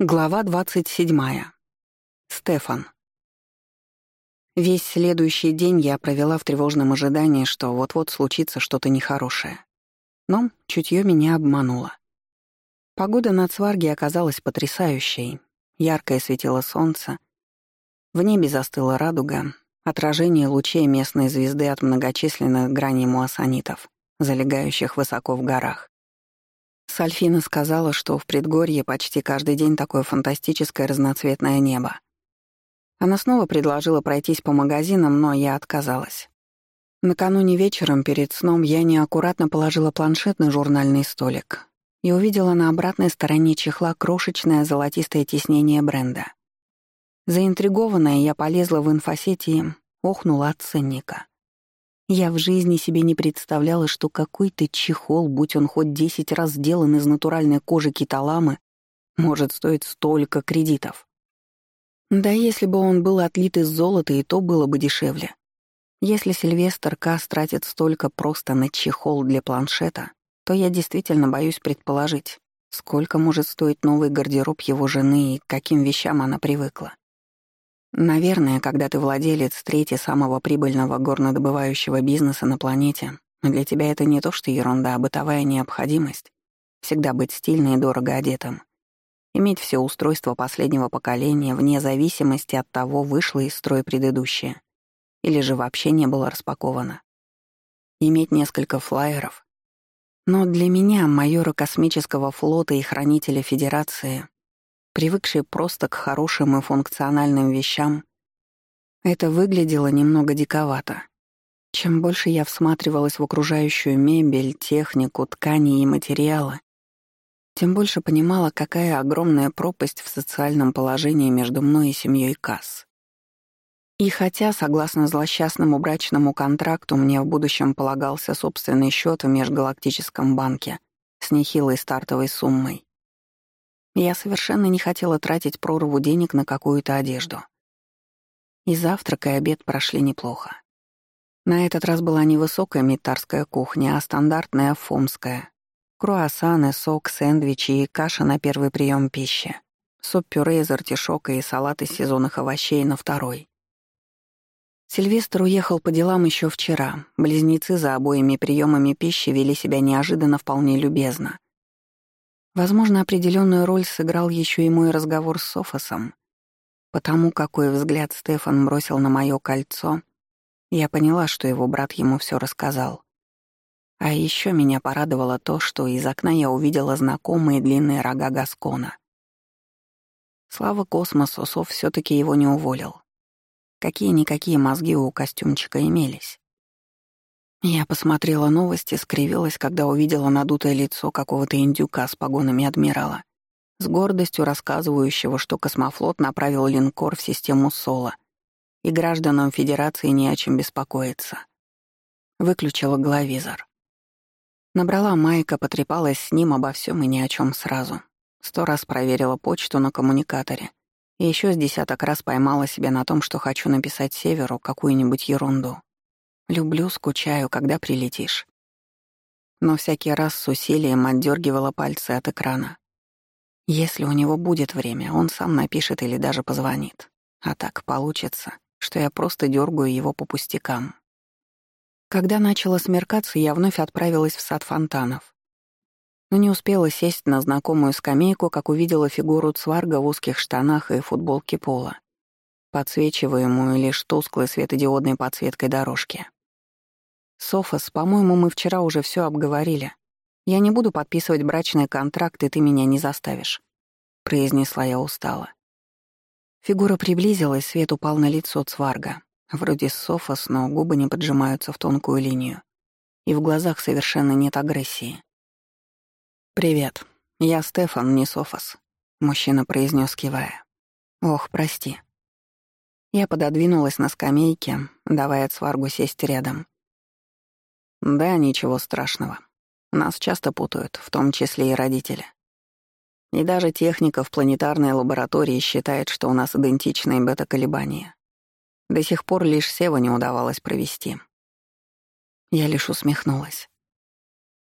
Глава 27. Стефан. Весь следующий день я провела в тревожном ожидании, что вот-вот случится что-то нехорошее. Но чутье меня обмануло. Погода на Цварге оказалась потрясающей. Яркое светило солнце. В небе застыла радуга, отражение лучей местной звезды от многочисленных граней муассанитов, залегающих высоко в горах. Сальфина сказала, что в предгорье почти каждый день такое фантастическое разноцветное небо. Она снова предложила пройтись по магазинам, но я отказалась. Накануне вечером перед сном я неаккуратно положила планшет на журнальный столик и увидела на обратной стороне чехла крошечное золотистое тиснение бренда. Заинтригованная, я полезла в инфосеть и охнула от ценника. Я в жизни себе не представляла, что какой-то чехол, будь он хоть десять раз сделан из натуральной кожи киталамы, может стоить столько кредитов. Да если бы он был отлит из золота, и то было бы дешевле. Если Сильвестр Касс тратит столько просто на чехол для планшета, то я действительно боюсь предположить, сколько может стоить новый гардероб его жены и к каким вещам она привыкла. Наверное, когда ты владелец трети самого прибыльного горнодобывающего бизнеса на планете, для тебя это не то что ерунда, а бытовая необходимость. Всегда быть стильно и дорого одетым. Иметь все устройства последнего поколения вне зависимости от того, вышло из строя предыдущее. Или же вообще не было распаковано. Иметь несколько флайеров. Но для меня, майора космического флота и хранителя Федерации, привыкший просто к хорошим и функциональным вещам, это выглядело немного диковато. Чем больше я всматривалась в окружающую мебель, технику, ткани и материалы, тем больше понимала, какая огромная пропасть в социальном положении между мной и семьей Касс. И хотя, согласно злосчастному брачному контракту, мне в будущем полагался собственный счет в межгалактическом банке с нехилой стартовой суммой, я совершенно не хотела тратить прорву денег на какую-то одежду. И завтрак, и обед прошли неплохо. На этот раз была не высокая митарская кухня, а стандартная фомская. Круассаны, сок, сэндвичи и каша на первый прием пищи. Суп-пюре из артишока и салат из сезонных овощей на второй. Сильвестр уехал по делам еще вчера. Близнецы за обоими приемами пищи вели себя неожиданно вполне любезно. Возможно, определенную роль сыграл еще и мой разговор с Софосом. Потому какой взгляд Стефан бросил на мое кольцо, я поняла, что его брат ему все рассказал. А еще меня порадовало то, что из окна я увидела знакомые длинные рога Гаскона. Слава космосу, Соф все таки его не уволил. Какие-никакие мозги у костюмчика имелись. Я посмотрела новости, скривилась, когда увидела надутое лицо какого-то индюка с погонами адмирала, с гордостью рассказывающего, что космофлот направил линкор в систему Соло, и гражданам Федерации не о чем беспокоиться. Выключила головизор. Набрала Майка, потрепалась с ним обо всем и ни о чем сразу. Сто раз проверила почту на коммуникаторе. И еще с десяток раз поймала себя на том, что хочу написать Северу какую-нибудь ерунду. Люблю, скучаю, когда прилетишь. Но всякий раз с усилием отдергивала пальцы от экрана. Если у него будет время, он сам напишет или даже позвонит. А так получится, что я просто дергаю его по пустякам. Когда начало смеркаться, я вновь отправилась в сад фонтанов. Но не успела сесть на знакомую скамейку, как увидела фигуру Цварга в узких штанах и футболке пола, подсвечиваемую лишь тусклой светодиодной подсветкой дорожки. «Софос, по-моему, мы вчера уже все обговорили. Я не буду подписывать брачный контракт, и ты меня не заставишь», — произнесла я устало. Фигура приблизилась, свет упал на лицо Цварга. Вроде Софос, но губы не поджимаются в тонкую линию. И в глазах совершенно нет агрессии. «Привет. Я Стефан, не Софос», — мужчина произнес, кивая. «Ох, прости». Я пододвинулась на скамейке, давая Цваргу сесть рядом. Да, ничего страшного. Нас часто путают, в том числе и родители. И даже техника в планетарной лаборатории считает, что у нас идентичные бета-колебания. До сих пор лишь Сева не удавалось провести. Я лишь усмехнулась.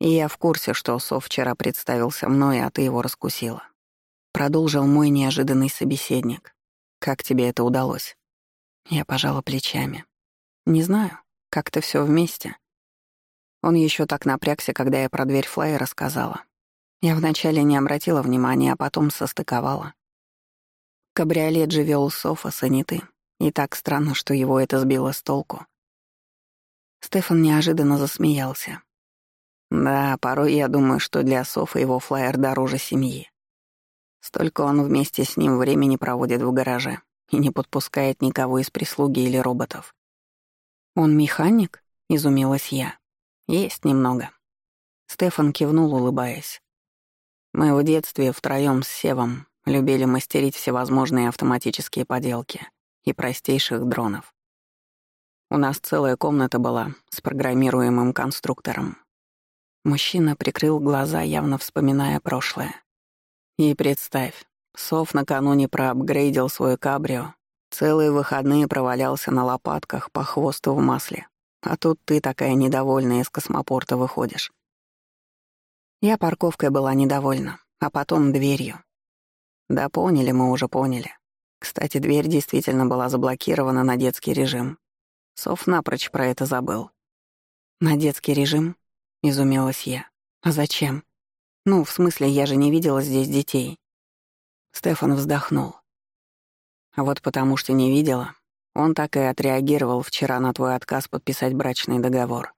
И я в курсе, что Сов вчера представился мной, а ты его раскусила. Продолжил мой неожиданный собеседник. Как тебе это удалось? Я пожала плечами. Не знаю, как-то все вместе. Он еще так напрягся, когда я про дверь флайера сказала. Я вначале не обратила внимания, а потом состыковала. Кабриолет же вел Софос, а не. И так странно, что его это сбило с толку. Стефан неожиданно засмеялся. Да, порой я думаю, что для Софа его флайер дороже семьи. Столько он вместе с ним времени проводит в гараже и не подпускает никого из прислуги или роботов. «Он механик?» — изумилась я. «Есть немного». Стефан кивнул, улыбаясь. «Мы в детстве втроём с Севом любили мастерить всевозможные автоматические поделки и простейших дронов. У нас целая комната была с программируемым конструктором. Мужчина прикрыл глаза, явно вспоминая прошлое. И представь, Сов накануне проапгрейдил свой кабрио, целые выходные провалялся на лопатках по хвосту в масле. А тут ты такая недовольная из космопорта выходишь. Я парковкой была недовольна, а потом дверью. Да поняли мы уже поняли. Кстати, дверь действительно была заблокирована на детский режим. Сов напрочь про это забыл. «На детский режим?» — изумилась я. «А зачем? Ну, в смысле, я же не видела здесь детей». Стефан вздохнул. «А вот потому что не видела, он так и отреагировал вчера на твой отказ подписать брачный договор.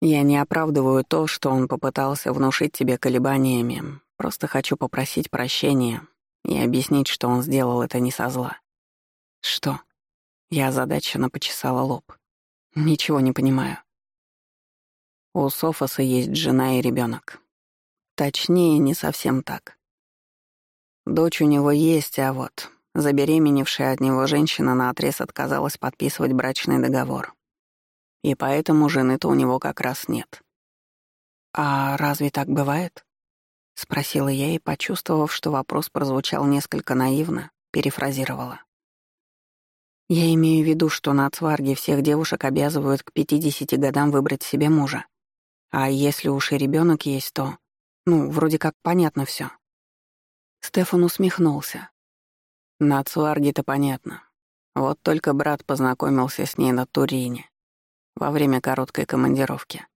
Я не оправдываю то, что он попытался внушить тебе колебаниями, просто хочу попросить прощения и объяснить, что он сделал это не со зла. Что? Я озадаченно почесала лоб. Ничего не понимаю. У Софоса есть жена и ребенок. Точнее, не совсем так. Дочь у него есть, а вот забеременевшая от него женщина наотрез отказалась подписывать брачный договор. И поэтому жены-то у него как раз нет. «А разве так бывает?» — спросила я и, почувствовав, что вопрос прозвучал несколько наивно, перефразировала. «Я имею в виду, что на Цварге всех девушек обязывают к 50 годам выбрать себе мужа. А если уж и ребенок есть, то... Ну, вроде как понятно все. Стефан усмехнулся. На Цварге-то понятно. Вот только брат познакомился с ней на Турине во время короткой командировки.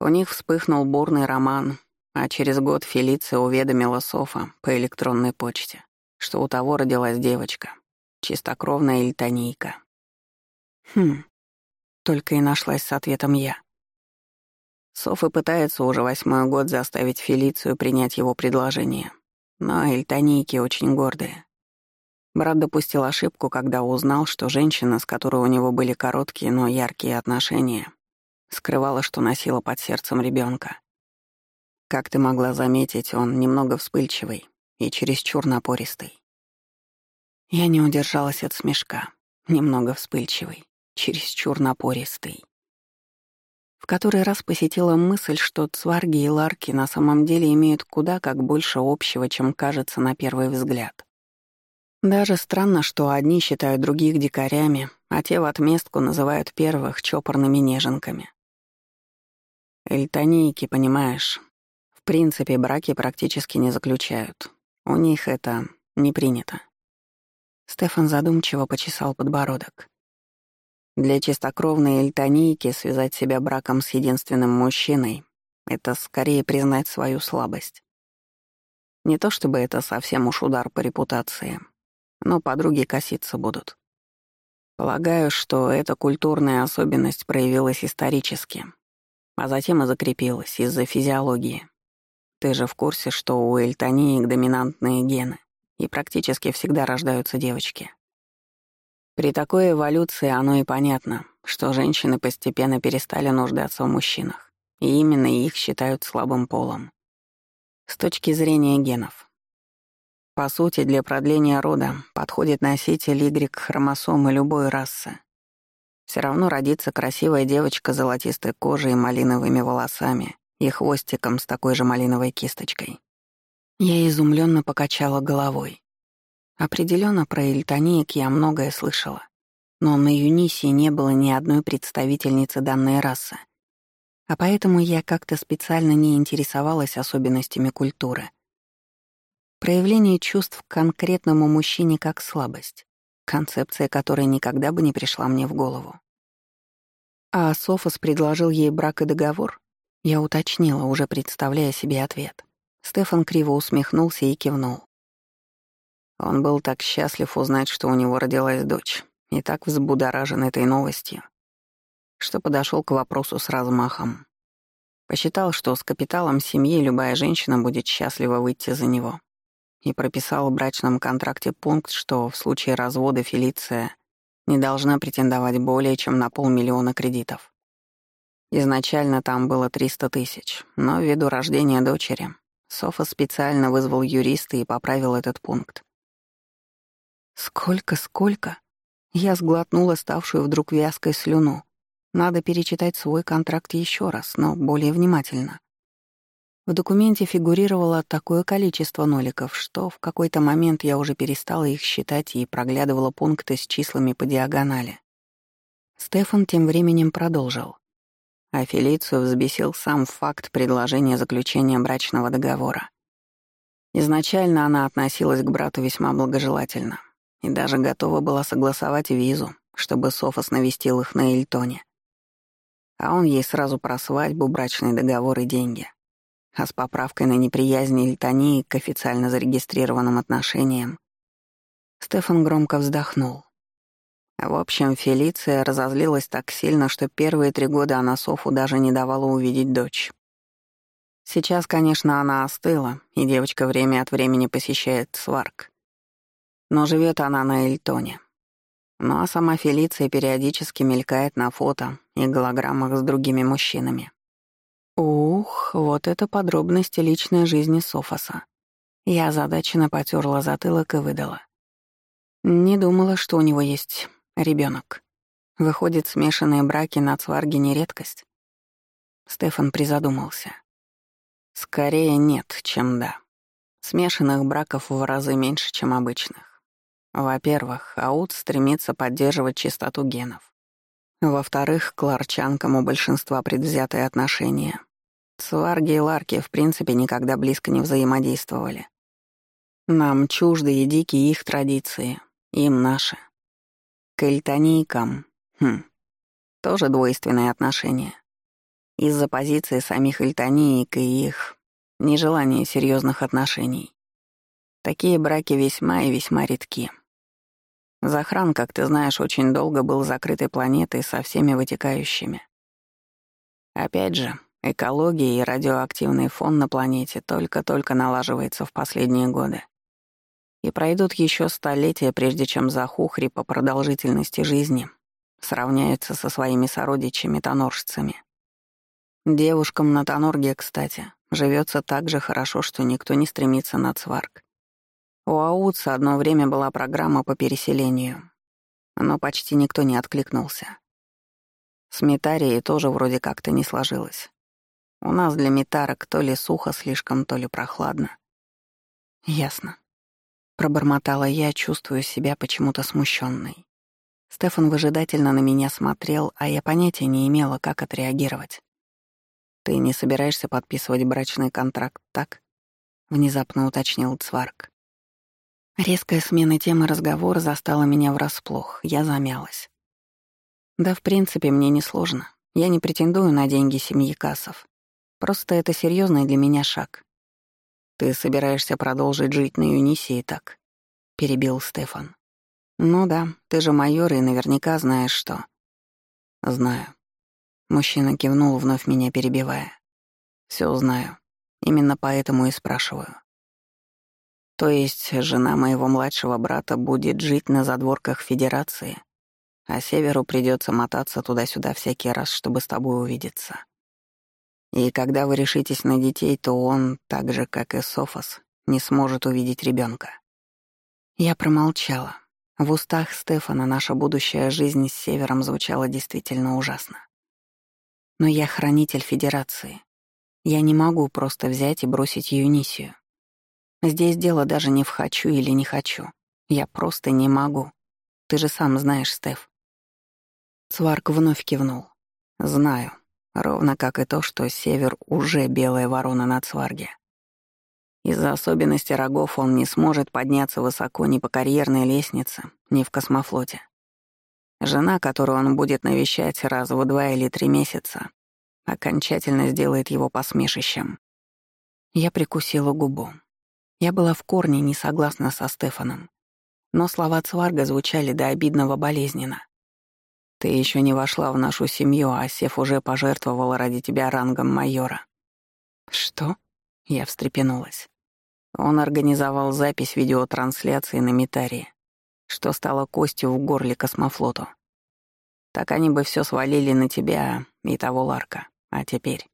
У них вспыхнул бурный роман, а через год Фелиция уведомила Софа по электронной почте, что у того родилась девочка, чистокровная эльтонийка. Хм, только и нашлась с ответом я. Софа пытается уже восьмой год заставить Фелицию принять его предложение, но эльтонийки очень гордые. Брат допустил ошибку, когда узнал, что женщина, с которой у него были короткие, но яркие отношения, скрывала, что носила под сердцем ребенка. Как ты могла заметить, он немного вспыльчивый и чересчур напористый. Я не удержалась от смешка. Немного вспыльчивый, чересчур напористый. В который раз посетила мысль, что цварги и ларки на самом деле имеют куда как больше общего, чем кажется на первый взгляд. Даже странно, что одни считают других дикарями, а те в отместку называют первых чопорными неженками. Эльтонийки, понимаешь, принципе, браки практически не заключают. У них это не принято. Стефан задумчиво почесал подбородок. Для чистокровной эльтонийки связать себя браком с единственным мужчиной — это скорее признать свою слабость. Не то чтобы это совсем уж удар по репутации, но подруги коситься будут. Полагаю, что эта культурная особенность проявилась исторически, а затем и закрепилась из-за физиологии. Ты же в курсе, что у эльтониек доминантные гены, и практически всегда рождаются девочки. При такой эволюции оно и понятно, что женщины постепенно перестали нуждаться в мужчинах, и именно их считают слабым полом. С точки зрения генов. По сути, для продления рода подходит носитель Y-хромосомы любой расы. Все равно родится красивая девочка с золотистой кожей и малиновыми волосами, и хвостиком с такой же малиновой кисточкой. Я изумленно покачала головой. Определенно про эльтониек я многое слышала, но на Юнисии не было ни одной представительницы данной расы. А поэтому я как-то специально не интересовалась особенностями культуры. Проявление чувств к конкретному мужчине как слабость, концепция которой никогда бы не пришла мне в голову. А Софос предложил ей брак и договор? Я уточнила, уже представляя себе ответ. Стефан криво усмехнулся и кивнул. Он был так счастлив узнать, что у него родилась дочь, и так взбудоражен этой новостью, что подошел к вопросу с размахом. Посчитал, что с капиталом семьи любая женщина будет счастлива выйти за него. И прописал в брачном контракте пункт, что в случае развода Фелиция не должна претендовать более чем на полмиллиона кредитов. Изначально там было 300 тысяч, но ввиду рождения дочери Софа специально вызвал юриста и поправил этот пункт. Сколько, сколько? Я сглотнула ставшую вдруг вязкой слюну. Надо перечитать свой контракт еще раз, но более внимательно. В документе фигурировало такое количество ноликов, что в какой-то момент я уже перестала их считать и проглядывала пункты с числами по диагонали. Стефан тем временем продолжил. А Фелицию взбесил сам факт предложения заключения брачного договора. Изначально она относилась к брату весьма благожелательно и даже готова была согласовать визу, чтобы Софос навестил их на Эльтоне. А он ей сразу про свадьбу, брачный договор и деньги. А с поправкой на неприязнь Эльтонии к официально зарегистрированным отношениям Стефан громко вздохнул. В общем, Фелиция разозлилась так сильно, что первые три года она Софу даже не давала увидеть дочь. Сейчас, конечно, она остыла, и девочка время от времени посещает сварк. Но живет она на Эльтоне. Ну а сама Фелиция периодически мелькает на фото и голограммах с другими мужчинами. Ух, вот это подробности личной жизни Софоса. Я озадаченно потерла затылок и выдала. Не думала, что у него есть ребенок. Выходит, смешанные браки на цварге не редкость. Стефан призадумался. Скорее нет, чем да. Смешанных браков в разы меньше, чем обычных. Во-первых, Аут стремится поддерживать чистоту генов. Во-вторых, к ларчанкам у большинства предвзятые отношения. Цварги и ларки в принципе никогда близко не взаимодействовали. Нам чужды и дикие их традиции, им наши. К эльтонийкам, хм, тоже двойственные отношения. Из-за позиции самих эльтониек и их нежелания серьезных отношений. Такие браки весьма и весьма редки. Захран, как ты знаешь, очень долго был закрытой планетой со всеми вытекающими. Опять же, экология и радиоактивный фон на планете только-только налаживается в последние годы. И пройдут еще столетия, прежде чем Захухри по продолжительности жизни сравняются со своими сородичами-тоноржцами. Девушкам на Тонорге, кстати, живется так же хорошо, что никто не стремится на Цварк. У Ауца одно время была программа по переселению, но почти никто не откликнулся. С Метарией тоже вроде как-то не сложилось. У нас для метарок то ли сухо слишком, то ли прохладно. Ясно. Пробормотала я, чувствуя себя почему-то смущенной. Стефан выжидательно на меня смотрел, а я понятия не имела, как отреагировать. «Ты не собираешься подписывать брачный контракт, так?» — внезапно уточнил Цварк. Резкая смена темы разговора застала меня врасплох, я замялась. Да, в принципе, мне не сложно. Я не претендую на деньги семьи Кассов. Просто это серьезный для меня шаг. Ты собираешься продолжить жить на Юнисии так? Перебил Стефан. Ну да, ты же майор и наверняка знаешь что. Знаю. Мужчина кивнул, вновь меня перебивая. Все знаю. Именно поэтому и спрашиваю. То есть жена моего младшего брата будет жить на задворках Федерации, а Северу придется мотаться туда-сюда всякий раз, чтобы с тобой увидеться. И когда вы решитесь на детей, то он, так же, как и Софос, не сможет увидеть ребенка. Я промолчала. В устах Стефана наша будущая жизнь с Севером звучала действительно ужасно. Но я хранитель Федерации. Я не могу просто взять и бросить Юнисию. Здесь дело даже не в «хочу» или «не хочу». Я просто не могу. Ты же сам знаешь, Стеф. Цварк вновь кивнул. Знаю. Ровно как и то, что Север уже белая ворона на Цварге. Из-за особенностей рогов он не сможет подняться высоко ни по карьерной лестнице, ни в космофлоте. Жена, которую он будет навещать раз в два или три месяца, окончательно сделает его посмешищем. Я прикусила губу. Я была в корне не согласна со Стефаном. Но слова Цварга звучали до обидного болезненно. «Ты еще не вошла в нашу семью, а Сев уже пожертвовал ради тебя рангом майора». «Что?» — я встрепенулась. Он организовал запись видеотрансляции на Митарии, что стало костью в горле космофлоту. Так они бы все свалили на тебя и того Ларка. А теперь...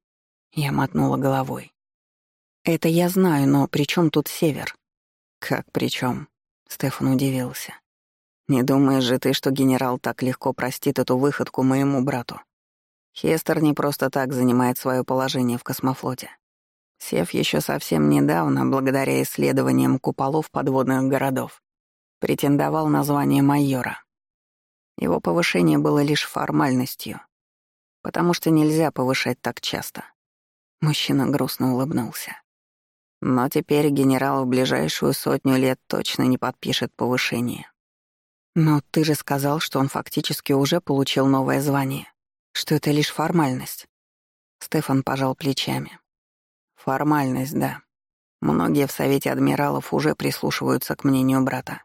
Я мотнула головой. «Это я знаю, но при чем тут север?» «Как при чем? Стефан удивился. «Не думаешь же ты, что генерал так легко простит эту выходку моему брату? Хестер не просто так занимает свое положение в космофлоте. Сев еще совсем недавно, благодаря исследованиям куполов подводных городов, претендовал на звание майора. Его повышение было лишь формальностью, потому что нельзя повышать так часто. Мужчина грустно улыбнулся. Но теперь генерал в ближайшую сотню лет точно не подпишет повышение. Но ты же сказал, что он фактически уже получил новое звание, что это лишь формальность. Стефан пожал плечами. Формальность, да. Многие в Совете Адмиралов уже прислушиваются к мнению брата.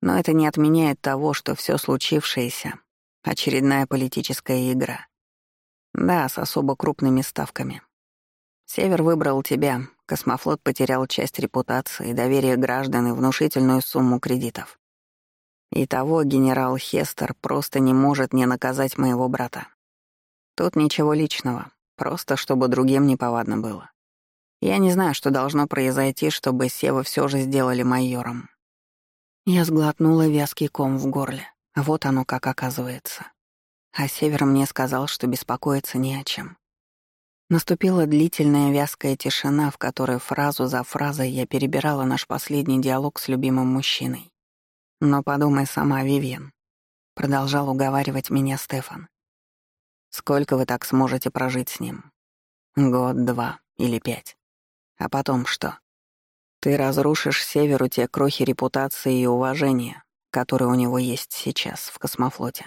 Но это не отменяет того, что все случившееся — очередная политическая игра. Да, с особо крупными ставками. Север выбрал тебя, космофлот потерял часть репутации, доверие граждан и внушительную сумму кредитов. И того генерал Хестер просто не может не наказать моего брата. Тут ничего личного, просто чтобы другим неповадно было. Я не знаю, что должно произойти, чтобы Сева все же сделали майором. Я сглотнула вязкий ком в горле. Вот оно как оказывается. А Север мне сказал, что беспокоиться не о чем. Наступила длительная вязкая тишина, в которой фразу за фразой я перебирала наш последний диалог с любимым мужчиной. «Но подумай сама, Вивьен», — продолжал уговаривать меня Стефан. «Сколько вы так сможете прожить с ним? Год, два или пять? А потом что? Ты разрушишь Северу те крохи репутации и уважения, которые у него есть сейчас в космофлоте.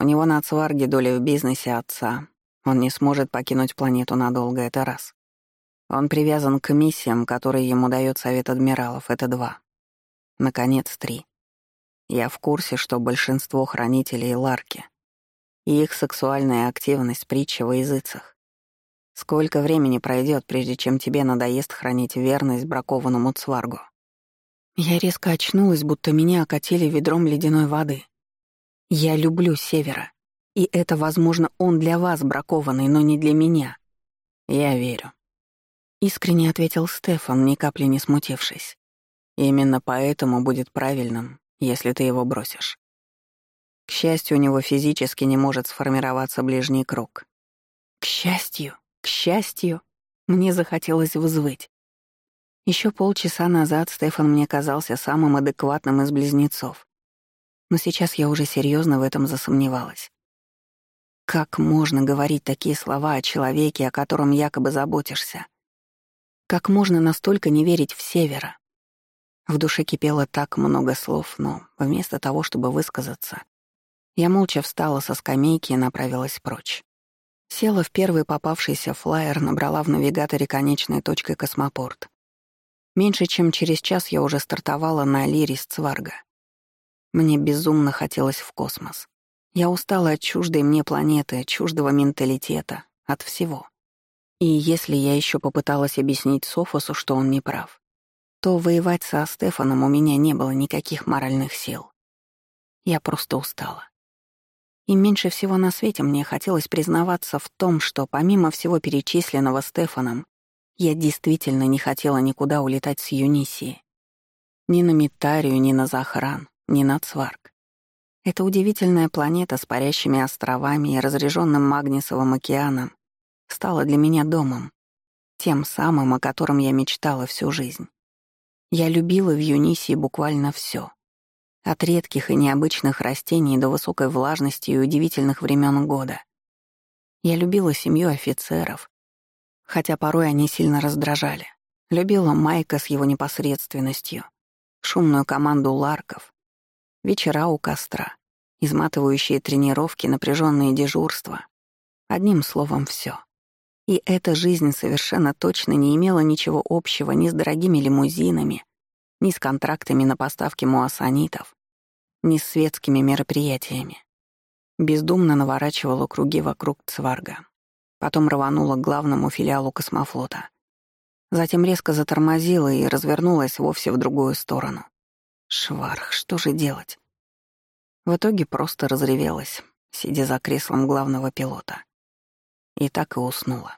У него на Цварге доля в бизнесе отца. Он не сможет покинуть планету надолго, это раз. Он привязан к миссиям, которые ему дает Совет Адмиралов, это два. Наконец, три. Я в курсе, что большинство хранителей — ларки, и их сексуальная активность — притча во языцах. Сколько времени пройдет, прежде чем тебе надоест хранить верность бракованному цваргу? Я резко очнулась, будто меня окатили ведром ледяной воды. Я люблю Севера. И это, возможно, он для вас бракованный, но не для меня. Я верю. Искренне ответил Стефан, ни капли не смутившись. Именно поэтому будет правильным, если ты его бросишь. К счастью, у него физически не может сформироваться ближний круг. К счастью? К счастью, мне захотелось взвыть. Еще полчаса назад Стефан мне казался самым адекватным из близнецов. Но сейчас я уже серьезно в этом засомневалась. Как можно говорить такие слова о человеке, о котором якобы заботишься? Как можно настолько не верить в Севера? В душе кипело так много слов, но вместо того, чтобы высказаться, я молча встала со скамейки и направилась прочь. Села в первый попавшийся флайер, набрала в навигаторе конечной точкой космопорт. Меньше чем через час я уже стартовала на Лирис Цварга. Мне безумно хотелось в космос. Я устала от чуждой мне планеты, чуждого менталитета, от всего. И если я еще попыталась объяснить Софосу, что он не прав, то воевать со Стефаном у меня не было никаких моральных сил. Я просто устала. И меньше всего на свете мне хотелось признаваться в том, что помимо всего перечисленного Стефаном, я действительно не хотела никуда улетать с Юнисии. Ни на Митарию, ни на Захран, ни на Цварк. Эта удивительная планета с парящими островами и разреженным Магнисовым океаном стала для меня домом, тем самым, о котором я мечтала всю жизнь. Я любила в Юнисии буквально все. От редких и необычных растений до высокой влажности и удивительных времен года. Я любила семью офицеров, хотя порой они сильно раздражали. Любила Майка с его непосредственностью, шумную команду ларков, вечера у костра, изматывающие тренировки, напряженные дежурства. Одним словом, все. И эта жизнь совершенно точно не имела ничего общего ни с дорогими лимузинами, ни с контрактами на поставки муассанитов, ни с светскими мероприятиями. Бездумно наворачивала круги вокруг Цварга. Потом рванула к главному филиалу космофлота. Затем резко затормозила и развернулась вовсе в другую сторону. Шварх, что же делать? В итоге просто разревелась, сидя за креслом главного пилота. И так и уснула.